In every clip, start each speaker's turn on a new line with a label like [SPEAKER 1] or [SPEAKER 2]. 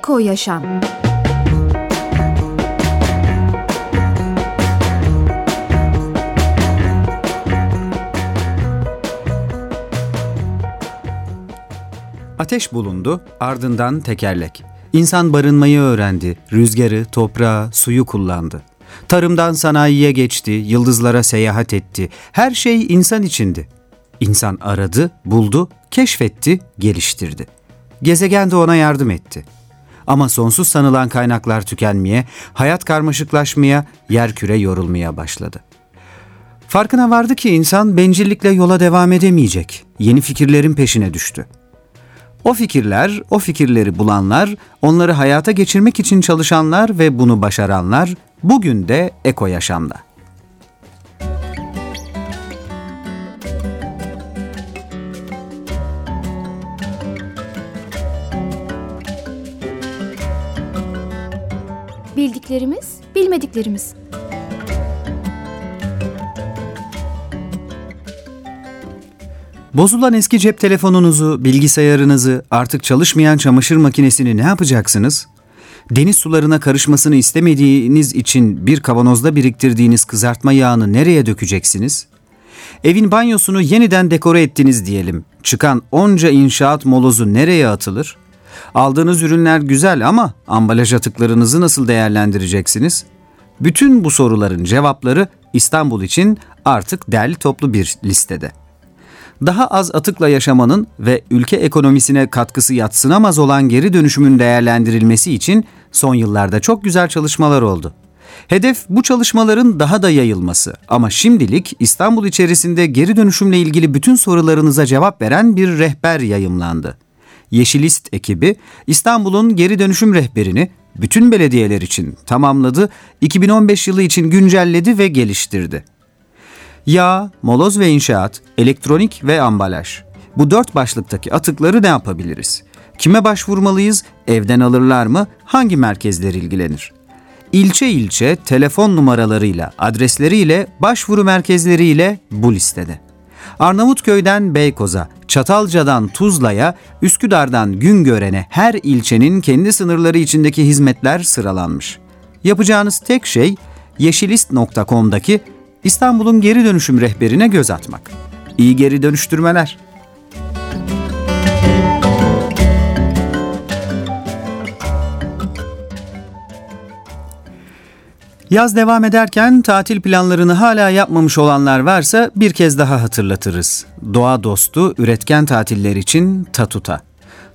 [SPEAKER 1] Eko Yaşam
[SPEAKER 2] Ateş bulundu, ardından tekerlek. İnsan barınmayı öğrendi, rüzgarı, toprağı, suyu kullandı. Tarımdan sanayiye geçti, yıldızlara seyahat etti. Her şey insan içindi. İnsan aradı, buldu, keşfetti, geliştirdi. Gezegen de ona yardım etti. Ama sonsuz sanılan kaynaklar tükenmeye, hayat karmaşıklaşmaya, yerküre yorulmaya başladı. Farkına vardı ki insan bencillikle yola devam edemeyecek. Yeni fikirlerin peşine düştü. O fikirler, o fikirleri bulanlar, onları hayata geçirmek için çalışanlar ve bunu başaranlar bugün de eko yaşamda.
[SPEAKER 1] Bildiklerimiz, bilmediklerimiz.
[SPEAKER 2] Bozulan eski cep telefonunuzu, bilgisayarınızı, artık çalışmayan çamaşır makinesini ne yapacaksınız? Deniz sularına karışmasını istemediğiniz için bir kavanozda biriktirdiğiniz kızartma yağını nereye dökeceksiniz? Evin banyosunu yeniden dekore ettiniz diyelim. Çıkan onca inşaat molozu nereye atılır? Aldığınız ürünler güzel ama ambalaj atıklarınızı nasıl değerlendireceksiniz? Bütün bu soruların cevapları İstanbul için artık derli toplu bir listede daha az atıkla yaşamanın ve ülke ekonomisine katkısı yatsınamaz olan geri dönüşümün değerlendirilmesi için son yıllarda çok güzel çalışmalar oldu. Hedef bu çalışmaların daha da yayılması ama şimdilik İstanbul içerisinde geri dönüşümle ilgili bütün sorularınıza cevap veren bir rehber yayımlandı. Yeşilist ekibi İstanbul'un geri dönüşüm rehberini bütün belediyeler için tamamladı, 2015 yılı için güncelledi ve geliştirdi. Yağ, moloz ve inşaat, elektronik ve ambalaj. Bu dört başlıktaki atıkları ne yapabiliriz? Kime başvurmalıyız? Evden alırlar mı? Hangi merkezler ilgilenir? İlçe ilçe telefon numaralarıyla, adresleriyle, başvuru merkezleriyle bu listede. Arnavutköy'den Beykoz'a, Çatalca'dan Tuzla'ya, Üsküdar'dan Güngören'e her ilçenin kendi sınırları içindeki hizmetler sıralanmış. Yapacağınız tek şey yeşilist.com'daki İstanbul'un geri dönüşüm rehberine göz atmak. İyi geri dönüştürmeler. Yaz devam ederken tatil planlarını hala yapmamış olanlar varsa bir kez daha hatırlatırız. Doğa dostu üretken tatiller için Tatuta.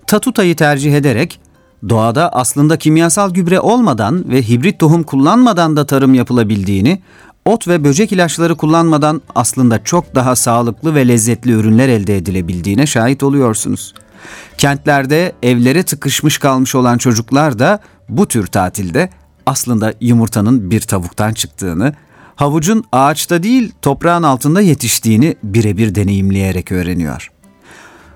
[SPEAKER 2] Tatuta'yı tercih ederek doğada aslında kimyasal gübre olmadan ve hibrit tohum kullanmadan da tarım yapılabildiğini, ot ve böcek ilaçları kullanmadan aslında çok daha sağlıklı ve lezzetli ürünler elde edilebildiğine şahit oluyorsunuz. Kentlerde evlere tıkışmış kalmış olan çocuklar da bu tür tatilde aslında yumurtanın bir tavuktan çıktığını, havucun ağaçta değil toprağın altında yetiştiğini birebir deneyimleyerek öğreniyor.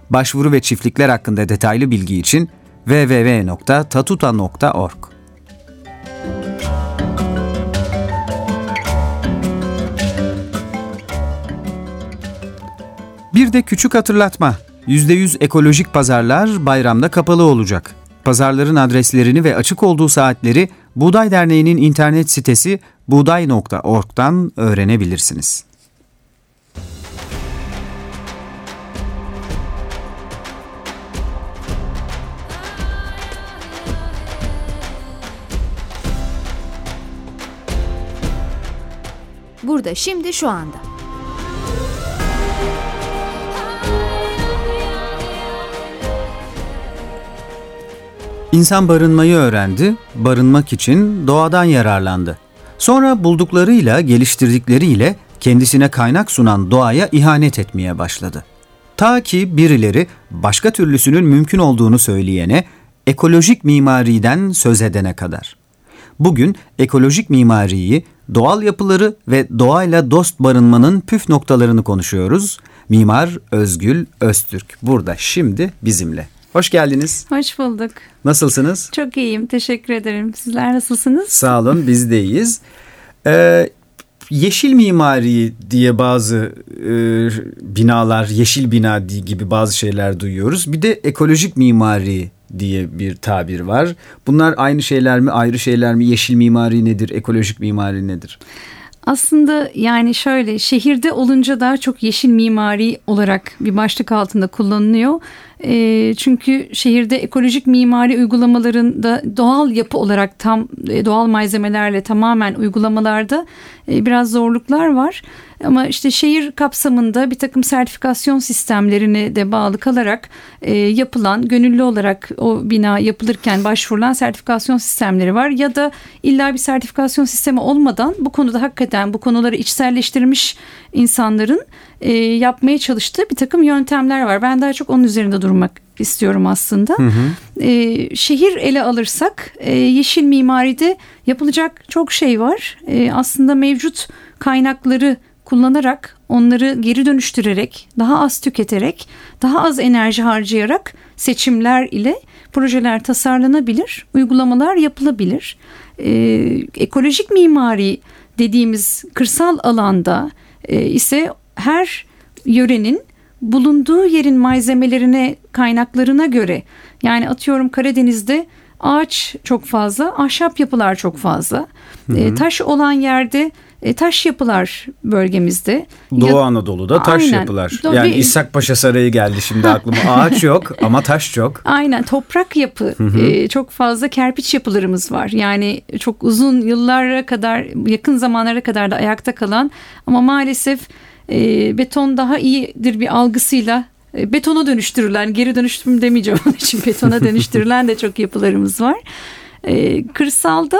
[SPEAKER 2] Başvuru ve çiftlikler hakkında detaylı bilgi için www.tatuta.org Bir de küçük hatırlatma. %100 ekolojik pazarlar bayramda kapalı olacak. Pazarların adreslerini ve açık olduğu saatleri Buğday Derneği'nin internet sitesi buğday.org'dan öğrenebilirsiniz.
[SPEAKER 1] Burada şimdi şu anda.
[SPEAKER 2] İnsan barınmayı öğrendi, barınmak için doğadan yararlandı. Sonra bulduklarıyla, geliştirdikleriyle kendisine kaynak sunan doğaya ihanet etmeye başladı. Ta ki birileri başka türlüsünün mümkün olduğunu söyleyene, ekolojik mimariden söz edene kadar. Bugün ekolojik mimariyi, doğal yapıları ve doğayla dost barınmanın püf noktalarını konuşuyoruz. Mimar Özgül Öztürk burada şimdi bizimle. Hoş geldiniz.
[SPEAKER 3] Hoş bulduk.
[SPEAKER 2] Nasılsınız?
[SPEAKER 3] Çok iyiyim. Teşekkür ederim. Sizler nasılsınız?
[SPEAKER 2] Sağ olun. Biz de iyiyiz. Ee, yeşil mimari diye bazı e, binalar, yeşil bina gibi bazı şeyler duyuyoruz. Bir de ekolojik mimari diye bir tabir var. Bunlar aynı şeyler mi, ayrı şeyler mi? Yeşil mimari nedir, ekolojik mimari nedir?
[SPEAKER 3] Aslında yani şöyle şehirde olunca daha çok yeşil mimari olarak bir başlık altında kullanılıyor. E, çünkü şehirde ekolojik mimari uygulamalarında doğal yapı olarak tam e, doğal malzemelerle tamamen uygulamalarda e, biraz zorluklar var. Ama işte şehir kapsamında bir takım sertifikasyon sistemlerine de bağlı kalarak e, yapılan, gönüllü olarak o bina yapılırken başvurulan sertifikasyon sistemleri var. Ya da illa bir sertifikasyon sistemi olmadan bu konuda hakikaten bu konuları içselleştirmiş insanların e, yapmaya çalıştığı bir takım yöntemler var. Ben daha çok onun üzerinde durmak istiyorum aslında. Hı hı. E, şehir ele alırsak e, yeşil mimaride yapılacak çok şey var. E, aslında mevcut kaynakları kullanarak onları geri dönüştürerek daha az tüketerek daha az enerji harcayarak seçimler ile projeler tasarlanabilir uygulamalar yapılabilir ee, ekolojik mimari dediğimiz kırsal alanda e, ise her yörenin bulunduğu yerin malzemelerine kaynaklarına göre yani atıyorum Karadeniz'de ağaç çok fazla ahşap yapılar çok fazla hı hı. E, taş olan yerde e, taş yapılar bölgemizde.
[SPEAKER 2] Doğu ya, Anadolu'da taş aynen, yapılar. Yani İshak Paşa Sarayı geldi şimdi aklıma. Ağaç yok ama taş çok.
[SPEAKER 3] Aynen toprak yapı. E, çok fazla kerpiç yapılarımız var. Yani çok uzun yıllara kadar yakın zamanlara kadar da ayakta kalan ama maalesef e, beton daha iyidir bir algısıyla e, betona dönüştürülen geri dönüştürüm demeyeceğim onun için betona dönüştürülen de çok yapılarımız var. E, kırsalda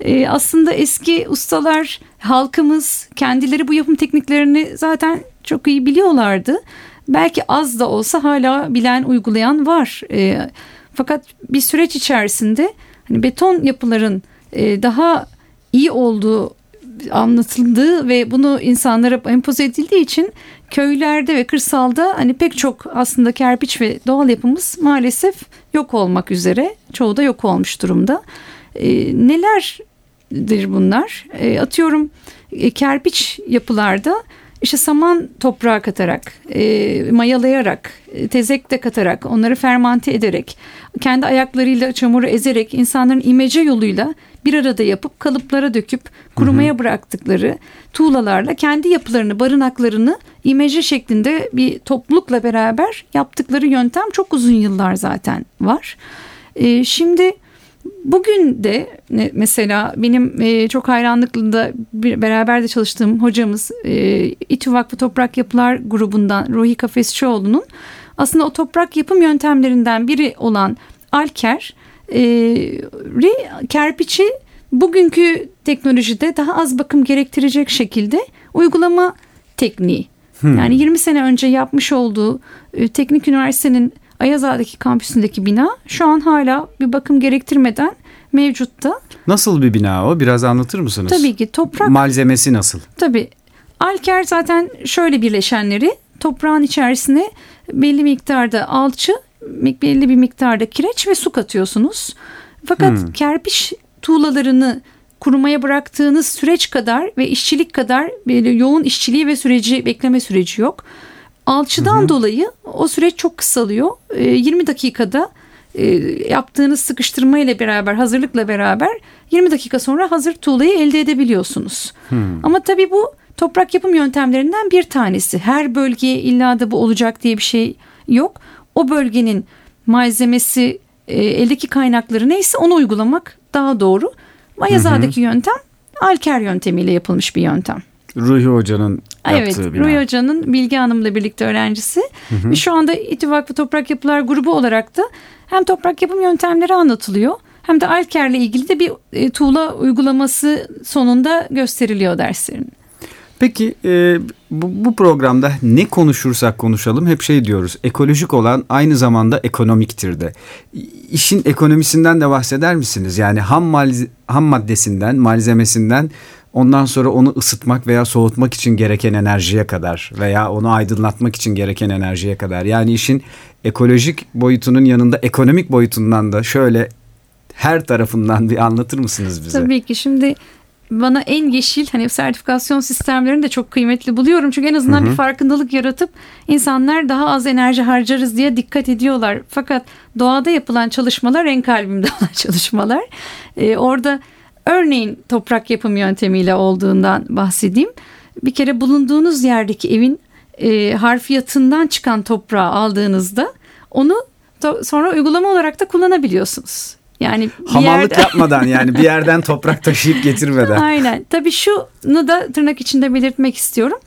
[SPEAKER 3] e, aslında eski ustalar halkımız kendileri bu yapım tekniklerini zaten çok iyi biliyorlardı. Belki az da olsa hala bilen uygulayan var. E, fakat bir süreç içerisinde hani beton yapıların e, daha iyi olduğu anlatıldığı ve bunu insanlara empoze edildiği için köylerde ve kırsalda hani pek çok aslında kerpiç ve doğal yapımız maalesef yok olmak üzere. Çoğu da yok olmuş durumda. E, nelerdir bunlar? E, atıyorum e, kerpiç yapılarda işte saman toprağa katarak, e, mayalayarak, e, tezekte katarak, onları fermante ederek, kendi ayaklarıyla çamuru ezerek insanların imece yoluyla bir arada yapıp kalıplara döküp kurumaya hı hı. bıraktıkları tuğlalarla kendi yapılarını, barınaklarını imece şeklinde bir toplulukla beraber yaptıkları yöntem çok uzun yıllar zaten var. E, şimdi Bugün de mesela benim e, çok hayranlıkla beraber de çalıştığım hocamız e, İTÜ Vakfı Toprak Yapılar grubundan Ruhi Kafesçioğlu'nun aslında o toprak yapım yöntemlerinden biri olan alker e, kerpiçi bugünkü teknolojide daha az bakım gerektirecek şekilde uygulama tekniği. Hmm. Yani 20 sene önce yapmış olduğu e, teknik üniversitenin Ayazağ'daki kampüsündeki bina şu an hala bir bakım gerektirmeden mevcutta.
[SPEAKER 2] Nasıl bir bina o? Biraz anlatır mısınız?
[SPEAKER 3] Tabii ki toprak.
[SPEAKER 2] Malzemesi nasıl?
[SPEAKER 3] Tabii. Alker zaten şöyle birleşenleri toprağın içerisine belli miktarda alçı, belli bir miktarda kireç ve su katıyorsunuz. Fakat hmm. kerpiç tuğlalarını kurumaya bıraktığınız süreç kadar ve işçilik kadar böyle yoğun işçiliği ve süreci bekleme süreci yok. Alçıdan hı hı. dolayı o süreç çok kısalıyor. E, ee, 20 dakikada e, yaptığınız sıkıştırma ile beraber hazırlıkla beraber 20 dakika sonra hazır tuğlayı elde edebiliyorsunuz. Hmm. Ama tabii bu toprak yapım yöntemlerinden bir tanesi. Her bölgeye illa da bu olacak diye bir şey yok. O bölgenin malzemesi e, eldeki kaynakları neyse onu uygulamak daha doğru. Mayaza'daki yöntem Alker yöntemiyle yapılmış bir yöntem.
[SPEAKER 2] Ruhi Hoca'nın
[SPEAKER 3] evet,
[SPEAKER 2] bina.
[SPEAKER 3] Ruhi Hoca'nın Bilge Hanım'la birlikte öğrencisi. Hı hı. Şu anda İTÜ Vakfı Toprak Yapılar grubu olarak da hem toprak yapım yöntemleri anlatılıyor hem de Alker'le ilgili de bir e, tuğla uygulaması sonunda gösteriliyor derslerin.
[SPEAKER 2] Peki e, bu, bu programda ne konuşursak konuşalım hep şey diyoruz. Ekolojik olan aynı zamanda ekonomiktir de. İşin ekonomisinden de bahseder misiniz? Yani ham, malze, ham maddesinden, malzemesinden Ondan sonra onu ısıtmak veya soğutmak için gereken enerjiye kadar veya onu aydınlatmak için gereken enerjiye kadar. Yani işin ekolojik boyutunun yanında ekonomik boyutundan da şöyle her tarafından bir anlatır mısınız bize?
[SPEAKER 3] Tabii ki şimdi bana en yeşil hani sertifikasyon sistemlerini de çok kıymetli buluyorum. Çünkü en azından bir farkındalık yaratıp insanlar daha az enerji harcarız diye dikkat ediyorlar. Fakat doğada yapılan çalışmalar en kalbimde olan çalışmalar. Ee, orada örneğin toprak yapım yöntemiyle olduğundan bahsedeyim. Bir kere bulunduğunuz yerdeki evin e, harfiyatından çıkan toprağı aldığınızda onu to- sonra uygulama olarak da kullanabiliyorsunuz. Yani
[SPEAKER 2] Hamallık
[SPEAKER 3] yerde-
[SPEAKER 2] yapmadan yani bir yerden toprak taşıyıp getirmeden.
[SPEAKER 3] Aynen. Tabii şunu da tırnak içinde belirtmek istiyorum.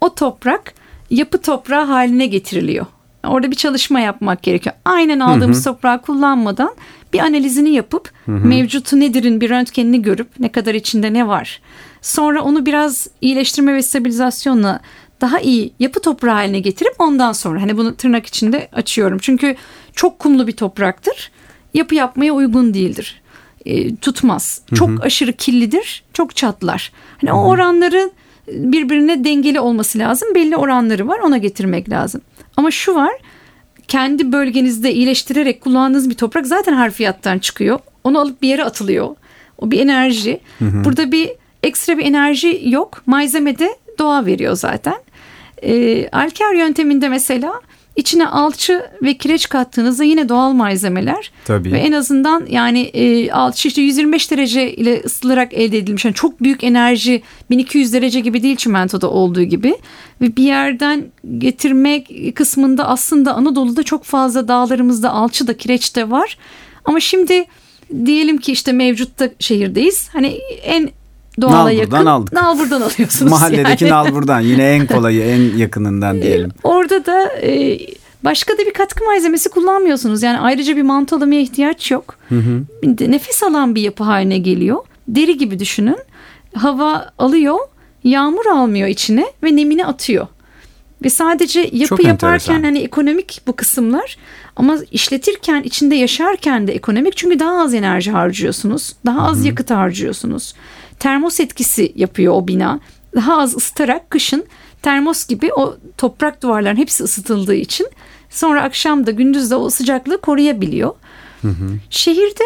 [SPEAKER 3] O toprak yapı toprağı haline getiriliyor. Orada bir çalışma yapmak gerekiyor. Aynen aldığımız toprağı kullanmadan bir analizini yapıp mevcutu nedir'in bir röntgenini görüp ne kadar içinde ne var. Sonra onu biraz iyileştirme ve stabilizasyonla daha iyi yapı toprağı haline getirip ondan sonra hani bunu tırnak içinde açıyorum. Çünkü çok kumlu bir topraktır. Yapı yapmaya uygun değildir e, tutmaz. Çok aşırı kirlidir, çok çatlar. Hani o oranları birbirine dengeli olması lazım. Belli oranları var, ona getirmek lazım. Ama şu var, kendi bölgenizde iyileştirerek kullandığınız bir toprak zaten harfiyattan çıkıyor. Onu alıp bir yere atılıyor. O bir enerji. Burada bir ekstra bir enerji yok. Malzeme de doğa veriyor zaten. E, Alker yönteminde mesela içine alçı ve kireç kattığınızda yine doğal malzemeler
[SPEAKER 2] Tabii.
[SPEAKER 3] ve en azından yani e, alçı işte 125 derece ile ısıtılarak elde edilmiş. Yani çok büyük enerji 1200 derece gibi değil çimentoda olduğu gibi. Ve bir yerden getirmek kısmında aslında Anadolu'da çok fazla dağlarımızda alçı da kireç de var. Ama şimdi diyelim ki işte mevcutta şehirdeyiz. Hani en doğala
[SPEAKER 2] Nalbur'dan
[SPEAKER 3] yakın
[SPEAKER 2] aldık.
[SPEAKER 3] Nalbur'dan alıyorsunuz.
[SPEAKER 2] Mahalledeki
[SPEAKER 3] yani.
[SPEAKER 2] nalburdan yine en kolayı en yakınından diyelim.
[SPEAKER 3] Orada da e, başka da bir katkı malzemesi kullanmıyorsunuz. Yani ayrıca bir manto alamaya ihtiyaç yok. Bir de Nefes alan bir yapı haline geliyor. Deri gibi düşünün. Hava alıyor, yağmur almıyor içine ve nemini atıyor. Ve sadece yapı
[SPEAKER 2] Çok
[SPEAKER 3] yaparken
[SPEAKER 2] enteresan.
[SPEAKER 3] hani ekonomik bu kısımlar ama işletirken içinde yaşarken de ekonomik çünkü daha az enerji harcıyorsunuz. Daha az yakıt harcıyorsunuz. Termos etkisi yapıyor o bina. Daha az ısıtarak kışın termos gibi o toprak duvarların hepsi ısıtıldığı için sonra akşam da gündüz de o sıcaklığı koruyabiliyor. Şehirde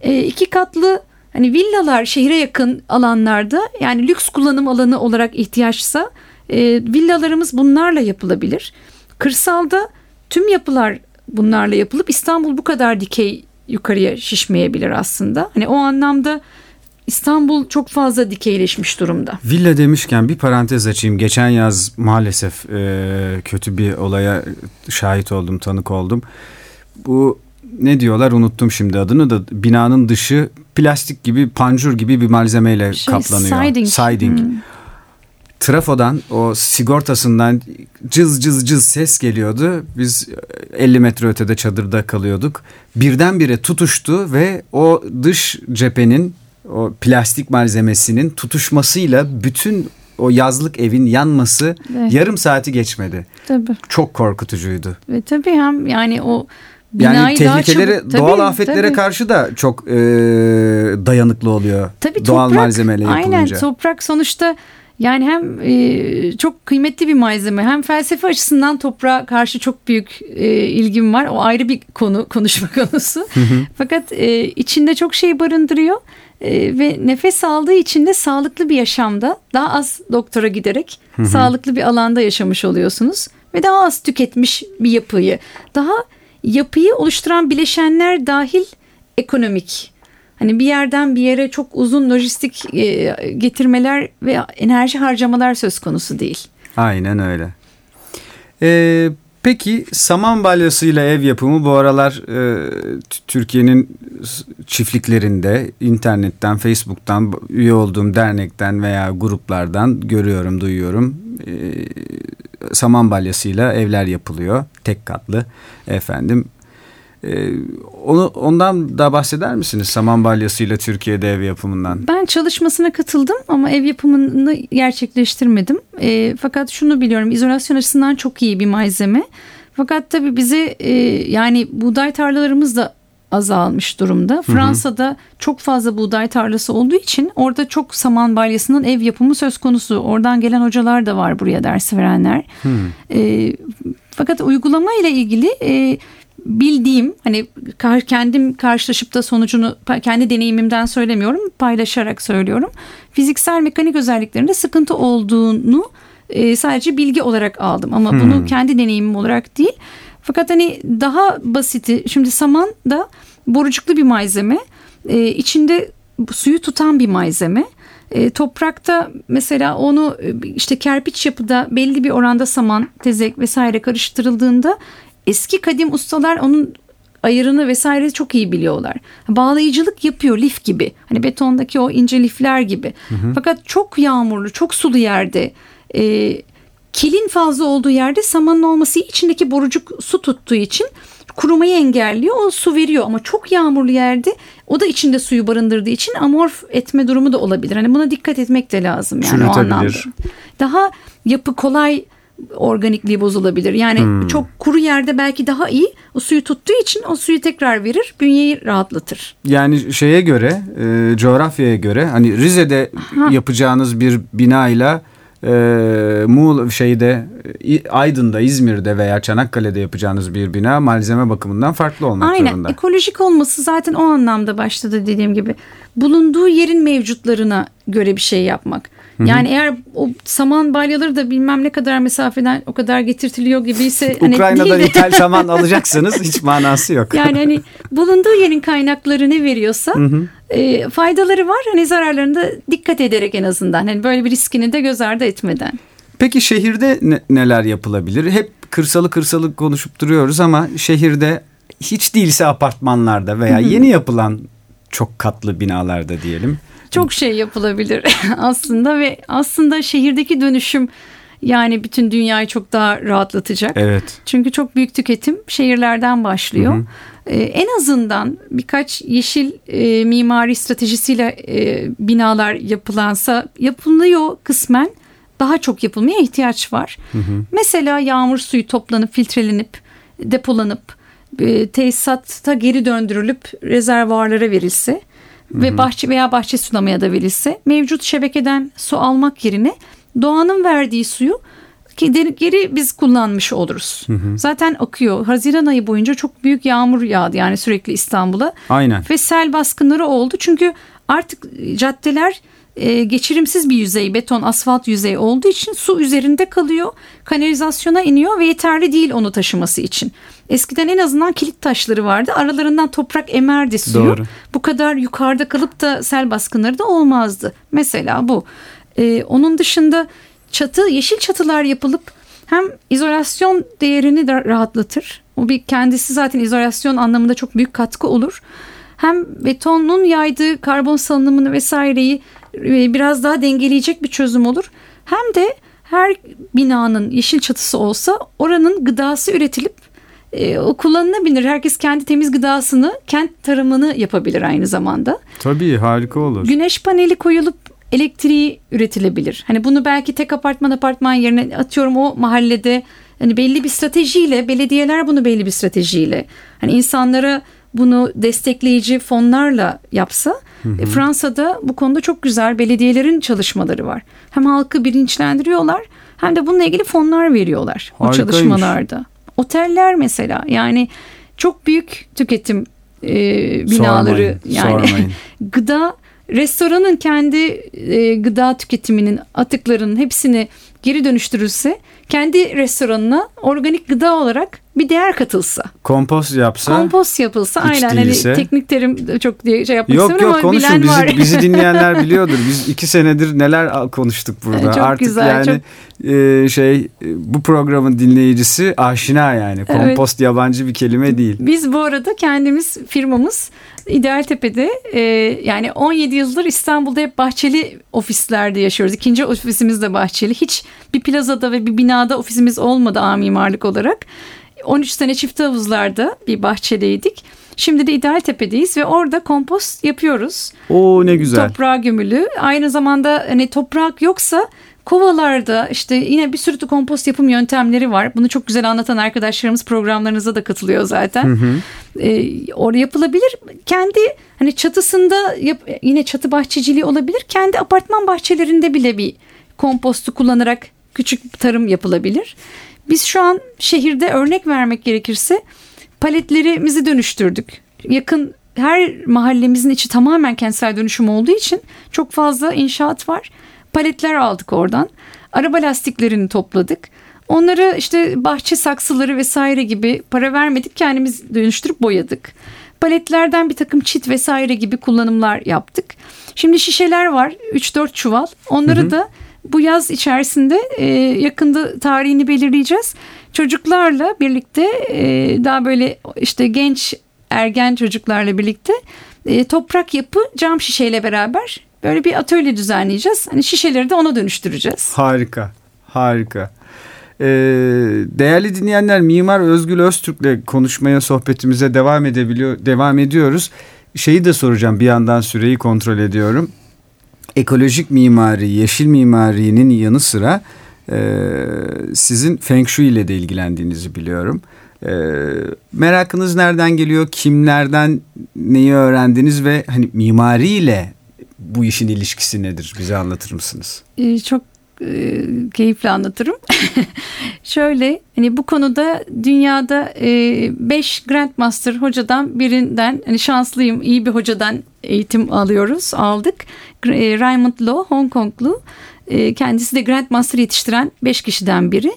[SPEAKER 3] e, iki katlı hani villalar şehre yakın alanlarda yani lüks kullanım alanı olarak ihtiyaçsa e, villalarımız bunlarla yapılabilir. Kırsalda tüm yapılar bunlarla yapılıp İstanbul bu kadar dikey yukarıya şişmeyebilir aslında. Hani o anlamda İstanbul çok fazla dikeyleşmiş durumda.
[SPEAKER 2] Villa demişken bir parantez açayım. Geçen yaz maalesef e, kötü bir olaya şahit oldum, tanık oldum. Bu ne diyorlar unuttum şimdi adını da binanın dışı plastik gibi pancur gibi bir malzemeyle
[SPEAKER 3] Şey,
[SPEAKER 2] kaplanıyor.
[SPEAKER 3] siding.
[SPEAKER 2] Siding.
[SPEAKER 3] Hmm.
[SPEAKER 2] Trafodan o sigortasından cız cız cız ses geliyordu. Biz 50 metre ötede çadırda kalıyorduk. Birdenbire tutuştu ve o dış cephenin o plastik malzemesinin tutuşmasıyla bütün o yazlık evin yanması
[SPEAKER 3] Evet.
[SPEAKER 2] yarım saati geçmedi.
[SPEAKER 3] Tabii.
[SPEAKER 2] Çok korkutucuydu.
[SPEAKER 3] Ve tabii hem yani o
[SPEAKER 2] Yani
[SPEAKER 3] binayı daha
[SPEAKER 2] tehlikeleri
[SPEAKER 3] çabuk-
[SPEAKER 2] doğal
[SPEAKER 3] Tabii,
[SPEAKER 2] afetlere
[SPEAKER 3] tabii.
[SPEAKER 2] karşı da çok e, dayanıklı oluyor.
[SPEAKER 3] Tabii
[SPEAKER 2] doğal
[SPEAKER 3] toprak,
[SPEAKER 2] malzemeyle yapılınca.
[SPEAKER 3] Aynen toprak sonuçta yani hem e, çok kıymetli bir malzeme hem felsefe açısından toprağa karşı çok büyük e, ilgim var. O ayrı bir konu konuşma konusu. Fakat e, içinde çok şey barındırıyor E, ve nefes aldığı için de sağlıklı bir yaşamda daha az doktora giderek sağlıklı bir alanda yaşamış oluyorsunuz ve daha az tüketmiş bir yapıyı daha yapıyı oluşturan bileşenler dahil ekonomik Hani bir yerden bir yere çok uzun lojistik e, getirmeler ve enerji harcamalar söz konusu değil.
[SPEAKER 2] Aynen öyle. Ee, peki saman balyasıyla ev yapımı bu aralar e, Türkiye'nin çiftliklerinde internetten, Facebook'tan, üye olduğum dernekten veya gruplardan görüyorum, duyuyorum. Ee, saman balyasıyla evler yapılıyor. Tek katlı efendim. Ee, onu ondan da bahseder misiniz? Saman balyasıyla Türkiye'de ev yapımından.
[SPEAKER 3] Ben çalışmasına katıldım ama ev yapımını gerçekleştirmedim. E, fakat şunu biliyorum izolasyon açısından çok iyi bir malzeme. Fakat tabii bize e, yani buğday tarlalarımız da azalmış durumda. Fransa'da çok fazla buğday tarlası olduğu için orada çok saman balyasının ev yapımı söz konusu. Oradan gelen hocalar da var buraya ders verenler. E, fakat uygulama ile ilgili e, bildiğim hani kendim karşılaşıp da sonucunu kendi deneyimimden söylemiyorum paylaşarak söylüyorum. Fiziksel mekanik özelliklerinde sıkıntı olduğunu e, sadece bilgi olarak aldım ama bunu kendi deneyimim olarak değil. Fakat hani daha basiti şimdi saman da borucuklu bir malzeme e, içinde suyu tutan bir malzeme. E, toprakta mesela onu e, işte kerpiç yapıda belli bir oranda saman, tezek vesaire karıştırıldığında eski kadim ustalar onun ayarını vesaire çok iyi biliyorlar. Bağlayıcılık yapıyor lif gibi. Hani betondaki o ince lifler gibi. Fakat çok yağmurlu, çok sulu yerde e, kilin fazla olduğu yerde samanın olması içindeki borucuk su tuttuğu için kurumayı engelliyor. O su veriyor ama çok yağmurlu yerde o da içinde suyu barındırdığı için amorf etme durumu da olabilir. Hani buna dikkat etmek de lazım yani o anlamda. Daha yapı kolay organikliği bozulabilir. Yani çok kuru yerde belki daha iyi. O suyu tuttuğu için o suyu tekrar verir, bünyeyi rahatlatır.
[SPEAKER 2] Yani şeye göre, e, coğrafyaya göre hani Rize'de yapacağınız bir binayla e, Muğla şeyde İ- Aydın'da, İzmir'de veya Çanakkale'de yapacağınız bir bina malzeme bakımından farklı olmak
[SPEAKER 3] Aynen.
[SPEAKER 2] zorunda.
[SPEAKER 3] Ekolojik olması zaten o anlamda başladı dediğim gibi. Bulunduğu yerin mevcutlarına göre bir şey yapmak. Yani eğer o saman balyaları da bilmem ne kadar mesafeden o kadar getirtiliyor gibiyse hani
[SPEAKER 2] Ukrayna'dan
[SPEAKER 3] değil de-
[SPEAKER 2] ithal saman alacaksanız hiç manası yok.
[SPEAKER 3] Yani hani bulunduğu yerin kaynakları ne veriyorsa e, faydaları var. Hani zararlarını da dikkat ederek en azından. Hani böyle bir riskini de göz ardı etmeden.
[SPEAKER 2] Peki şehirde ne- neler yapılabilir? Hep kırsalı kırsalı konuşup duruyoruz ama şehirde hiç değilse apartmanlarda veya yeni yapılan çok katlı binalarda diyelim.
[SPEAKER 3] Çok şey yapılabilir aslında ve aslında şehirdeki dönüşüm yani bütün dünyayı çok daha rahatlatacak.
[SPEAKER 2] Evet.
[SPEAKER 3] Çünkü çok büyük tüketim şehirlerden başlıyor. Ee, en azından birkaç yeşil e, mimari stratejisiyle e, binalar yapılansa yapılıyor kısmen. Daha çok yapılmaya ihtiyaç var. Mesela yağmur suyu toplanıp filtrelenip depolanıp e, tesisata geri döndürülüp rezervuarlara verilse ve bahçe veya bahçe sulamaya da verilse mevcut şebekeden su almak yerine doğanın verdiği suyu geri, geri biz kullanmış oluruz. Zaten akıyor. Haziran ayı boyunca çok büyük yağmur yağdı yani sürekli İstanbul'a.
[SPEAKER 2] Aynen.
[SPEAKER 3] Ve sel baskınları oldu. Çünkü artık caddeler e, geçirimsiz bir yüzey, beton, asfalt yüzey olduğu için su üzerinde kalıyor. Kanalizasyona iniyor ve yeterli değil onu taşıması için. Eskiden en azından kilit taşları vardı. Aralarından toprak emerdi suyu.
[SPEAKER 2] Doğru.
[SPEAKER 3] Bu kadar yukarıda kalıp da sel baskınları da olmazdı. Mesela bu. E, onun dışında çatı, yeşil çatılar yapılıp hem izolasyon değerini de rahatlatır. O bir kendisi zaten izolasyon anlamında çok büyük katkı olur. Hem betonun yaydığı karbon salınımını vesaireyi biraz daha dengeleyecek bir çözüm olur. Hem de her binanın yeşil çatısı olsa oranın gıdası üretilip e, o kullanılabilir. Herkes kendi temiz gıdasını, kent tarımını yapabilir aynı zamanda.
[SPEAKER 2] Tabii harika olur.
[SPEAKER 3] Güneş paneli koyulup elektriği üretilebilir. Hani bunu belki tek apartman apartman yerine atıyorum o mahallede hani belli bir stratejiyle belediyeler bunu belli bir stratejiyle hani insanlara bunu destekleyici fonlarla yapsa e, Fransa'da bu konuda çok güzel belediyelerin çalışmaları var. Hem halkı bilinçlendiriyorlar hem de bununla ilgili fonlar veriyorlar o
[SPEAKER 2] Harikaymış.
[SPEAKER 3] çalışmalarda. Oteller mesela yani çok büyük tüketim e, binaları
[SPEAKER 2] Sormayın,
[SPEAKER 3] yani
[SPEAKER 2] sormayın.
[SPEAKER 3] gıda restoranın kendi e, gıda tüketiminin atıklarının hepsini geri dönüştürülse kendi restoranına organik gıda olarak bir değer katılsa.
[SPEAKER 2] Kompost yapsa.
[SPEAKER 3] Kompost yapılsa
[SPEAKER 2] hiç
[SPEAKER 3] aynen
[SPEAKER 2] değilse-
[SPEAKER 3] hani teknik terim çok diye şey yapmak
[SPEAKER 2] Yok
[SPEAKER 3] istemiyorum
[SPEAKER 2] yok
[SPEAKER 3] ama
[SPEAKER 2] konuşun
[SPEAKER 3] bilen var.
[SPEAKER 2] bizi, bizi dinleyenler biliyordur. Biz iki senedir neler konuştuk burada.
[SPEAKER 3] Çok
[SPEAKER 2] Artık
[SPEAKER 3] güzel,
[SPEAKER 2] yani e, şey e, bu programın dinleyicisi aşina yani. Kompost yabancı bir kelime değil.
[SPEAKER 3] Biz bu arada kendimiz firmamız İdealtepe'de e, yani 17 yıldır İstanbul'da hep bahçeli ofislerde yaşıyoruz. İkinci ofisimiz de bahçeli. Hiç bir plazada ve bir binada ofisimiz olmadı A mimarlık olarak. 13 sene çift havuzlarda bir bahçedeydik. Şimdi de İdealtepe'deyiz ve orada kompost yapıyoruz.
[SPEAKER 2] Oo ne güzel.
[SPEAKER 3] Toprağa gömülü. Aynı zamanda hani toprak yoksa kovalarda işte yine bir sürü kompost yapım yöntemleri var. Bunu çok güzel anlatan arkadaşlarımız programlarınıza da katılıyor zaten. Ee, orada yapılabilir. Kendi hani çatısında yap, yine çatı bahçeciliği olabilir. Kendi apartman bahçelerinde bile bir kompostu kullanarak küçük tarım yapılabilir. Biz şu an şehirde örnek vermek gerekirse paletlerimizi dönüştürdük. Yakın her mahallemizin içi tamamen kentsel dönüşüm olduğu için çok fazla inşaat var. Paletler aldık oradan. Araba lastiklerini topladık. Onları işte bahçe saksıları vesaire gibi para vermedik kendimiz dönüştürüp boyadık. Paletlerden bir takım çit vesaire gibi kullanımlar yaptık. Şimdi şişeler var 3-4 çuval. Onları hı hı. da bu yaz içerisinde e, yakında tarihini belirleyeceğiz. Çocuklarla birlikte e, daha böyle işte genç ergen çocuklarla birlikte e, toprak yapı cam şişeyle beraber böyle bir atölye düzenleyeceğiz. Hani şişeleri de ona dönüştüreceğiz.
[SPEAKER 2] Harika, harika. Ee, değerli dinleyenler Mimar Özgül Öztürk'le konuşmaya sohbetimize devam edebiliyor devam ediyoruz. Şeyi de soracağım bir yandan süreyi kontrol ediyorum. Ekolojik mimari, yeşil mimarinin yanı sıra e, sizin Feng Shui ile de ilgilendiğinizi biliyorum. E, merakınız nereden geliyor? Kimlerden neyi öğrendiniz ve hani mimariyle bu işin ilişkisi nedir? Bize anlatır mısınız?
[SPEAKER 3] Ee, çok e, keyifle anlatırım. Şöyle hani bu konuda dünyada 5 e, Grandmaster hocadan birinden hani şanslıyım iyi bir hocadan eğitim alıyoruz aldık. E, Raymond Low Hong Konglu e, kendisi de Grandmaster yetiştiren 5 kişiden biri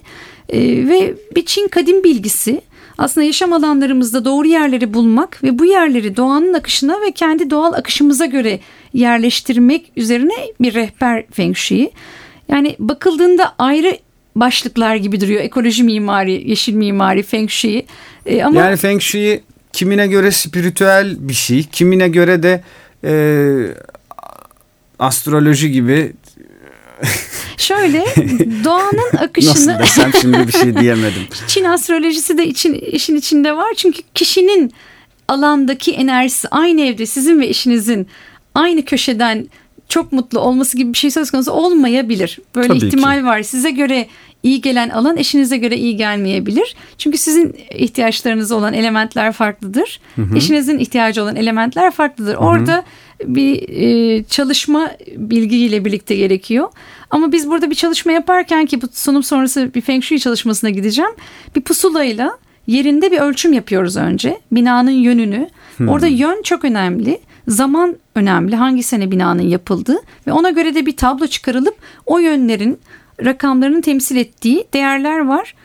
[SPEAKER 3] e, ve bir Çin kadim bilgisi aslında yaşam alanlarımızda doğru yerleri bulmak ve bu yerleri doğanın akışına ve kendi doğal akışımıza göre yerleştirmek üzerine bir rehber Feng Shui. Yani bakıldığında ayrı başlıklar gibi duruyor. Ekoloji mimari, yeşil mimari, Feng Shui.
[SPEAKER 2] E, ama... Yani Feng Shui kimine göre spiritüel bir şey, kimine göre de e, astroloji gibi
[SPEAKER 3] Şöyle doğanın akışını...
[SPEAKER 2] Nasıl desem şimdi bir şey diyemedim.
[SPEAKER 3] Çin astrolojisi de için, işin içinde var. Çünkü kişinin alandaki enerjisi aynı evde sizin ve eşinizin aynı köşeden çok mutlu olması gibi bir şey söz konusu olmayabilir. Böyle Tabii ihtimal ki. var. Size göre iyi gelen alan eşinize göre iyi gelmeyebilir. Çünkü sizin ihtiyaçlarınız olan elementler farklıdır. Hı hı. Eşinizin ihtiyacı olan elementler farklıdır. Hı hı. Orada bir e, çalışma bilgiyle birlikte gerekiyor. Ama biz burada bir çalışma yaparken ki bu sunum sonrası bir Feng Shui çalışmasına gideceğim. Bir pusulayla yerinde bir ölçüm yapıyoruz önce. Binanın yönünü. Hmm. Orada yön çok önemli. Zaman önemli. Hangi sene binanın yapıldığı ve ona göre de bir tablo çıkarılıp o yönlerin rakamlarını temsil ettiği değerler var.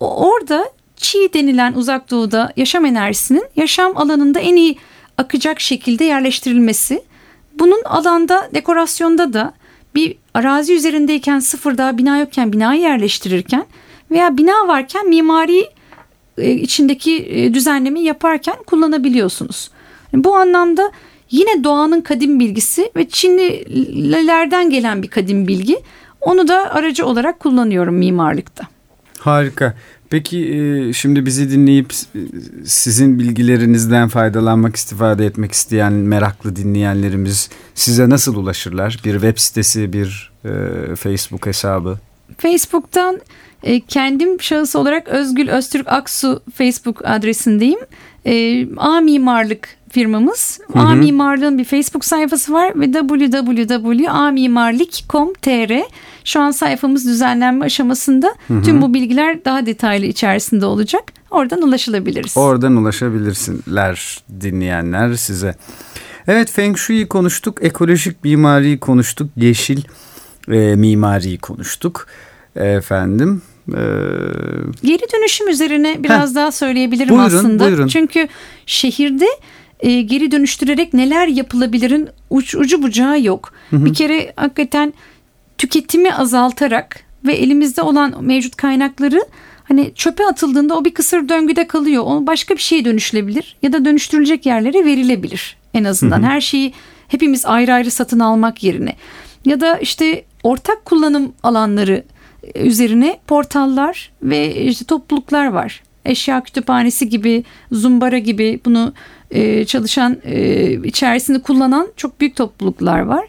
[SPEAKER 3] Orada Çi denilen uzak doğuda yaşam enerjisinin yaşam alanında en iyi akacak şekilde yerleştirilmesi. Bunun alanda dekorasyonda da bir arazi üzerindeyken sıfırda bina yokken binayı yerleştirirken veya bina varken mimari içindeki e, düzenlemi yaparken kullanabiliyorsunuz. Bu anlamda yine doğanın kadim bilgisi ve Çinlilerden gelen bir kadim bilgi. Onu da aracı olarak kullanıyorum mimarlıkta.
[SPEAKER 2] Harika. Peki e, şimdi bizi dinleyip sizin bilgilerinizden faydalanmak, istifade etmek isteyen meraklı dinleyenlerimiz size nasıl ulaşırlar? Bir web sitesi, bir e, Facebook hesabı?
[SPEAKER 3] Facebook'tan e, kendim şahıs olarak Özgül Öztürk Aksu Facebook adresindeyim. A Mimarlık firmamız. Hı hı. A Mimarlığın bir Facebook sayfası var ve www.amimarlik.com.tr şu an sayfamız düzenlenme aşamasında. Hı hı. Tüm bu bilgiler daha detaylı içerisinde olacak. Oradan ulaşılabiliriz.
[SPEAKER 2] Oradan ulaşabilirsinler dinleyenler size. Evet Feng Shui'yi konuştuk, ekolojik mimariyi konuştuk, yeşil e, mimariyi konuştuk. Efendim
[SPEAKER 3] ee... Geri dönüşüm üzerine biraz Heh. daha söyleyebilirim buyurun, aslında. Buyurun. Çünkü şehirde e, geri dönüştürerek neler yapılabilirin uç, ucu bucağı yok. Hı hı. Bir kere hakikaten tüketimi azaltarak ve elimizde olan mevcut kaynakları hani çöpe atıldığında o bir kısır döngüde kalıyor. O başka bir şeye dönüşülebilir ya da dönüştürülecek yerlere verilebilir en azından. Hı hı. Her şeyi hepimiz ayrı ayrı satın almak yerine. Ya da işte ortak kullanım alanları üzerine portallar ve işte topluluklar var. Eşya kütüphanesi gibi, zumbara gibi bunu e, çalışan, e, içerisinde kullanan çok büyük topluluklar var.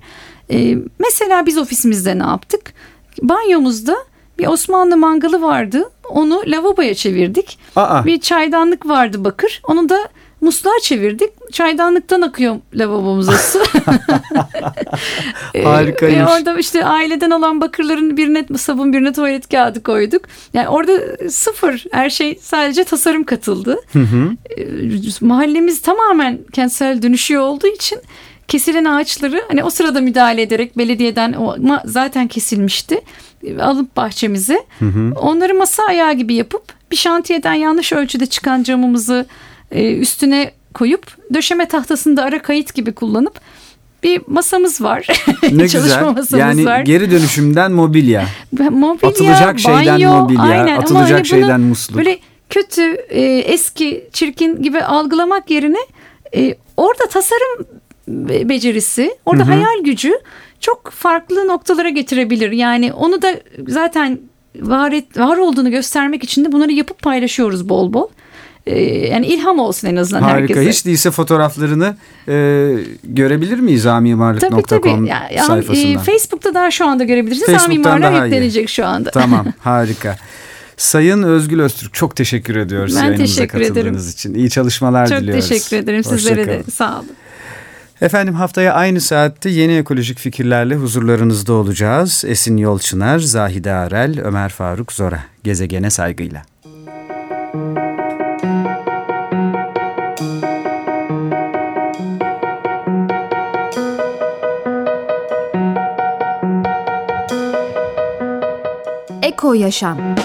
[SPEAKER 3] E, mesela biz ofisimizde ne yaptık? Banyomuzda bir Osmanlı mangalı vardı. Onu lavaboya çevirdik. Aa. Bir çaydanlık vardı bakır. Onu da musluğa çevirdik. Çaydanlıktan akıyor lavabomuza su. Ee,
[SPEAKER 2] Harikaymış.
[SPEAKER 3] Ve orada işte aileden olan bakırların birine sabun birine tuvalet kağıdı koyduk. Yani orada sıfır her şey sadece tasarım katıldı. Ee, Mahallemiz tamamen kentsel dönüşüyor olduğu için kesilen ağaçları hani o sırada müdahale ederek belediyeden o zaten kesilmişti e, alıp bahçemize onları masa ayağı gibi yapıp bir şantiyeden yanlış ölçüde çıkan camımızı e, üstüne koyup döşeme tahtasını da ara kayıt gibi kullanıp bir masamız var.
[SPEAKER 2] Ne
[SPEAKER 3] Çalışma
[SPEAKER 2] güzel.
[SPEAKER 3] masamız
[SPEAKER 2] Yani
[SPEAKER 3] var.
[SPEAKER 2] geri dönüşümden mobilya.
[SPEAKER 3] Mobilya,
[SPEAKER 2] Atılacak şeyden
[SPEAKER 3] banyo,
[SPEAKER 2] mobilya,
[SPEAKER 3] aynen.
[SPEAKER 2] Atılacak
[SPEAKER 3] hani
[SPEAKER 2] şeyden musluk.
[SPEAKER 3] Böyle kötü, e, eski, çirkin gibi algılamak yerine e, orada tasarım be- becerisi, orada hayal gücü çok farklı noktalara getirebilir. Yani onu da zaten var, et, var olduğunu göstermek için de bunları yapıp paylaşıyoruz bol bol. E, yani ilham olsun en azından
[SPEAKER 2] Harika.
[SPEAKER 3] herkese.
[SPEAKER 2] Hiç değilse fotoğraflarını e, görebilir miyiz
[SPEAKER 3] Tabii tabii.
[SPEAKER 2] amimarlık.com
[SPEAKER 3] Ya- ya-
[SPEAKER 2] sayfasından?
[SPEAKER 3] e, Facebook'ta daha şu anda görebilirsiniz.
[SPEAKER 2] Facebook'tan daha iyi.
[SPEAKER 3] şu anda.
[SPEAKER 2] Tamam harika. Sayın Özgül Öztürk çok teşekkür ediyoruz
[SPEAKER 3] Ben teşekkür ederim.
[SPEAKER 2] için. İyi çalışmalar
[SPEAKER 3] Çok
[SPEAKER 2] diliyoruz.
[SPEAKER 3] teşekkür ederim
[SPEAKER 2] Hoşça
[SPEAKER 3] sizlere de.
[SPEAKER 2] kalın.
[SPEAKER 3] Sağ olun.
[SPEAKER 2] Efendim haftaya aynı saatte yeni ekolojik fikirlerle huzurlarınızda olacağız. Esin Yolçınar, Zahide Arel, Ömer Faruk Zora. Gezegene saygıyla.
[SPEAKER 1] Eko Yaşam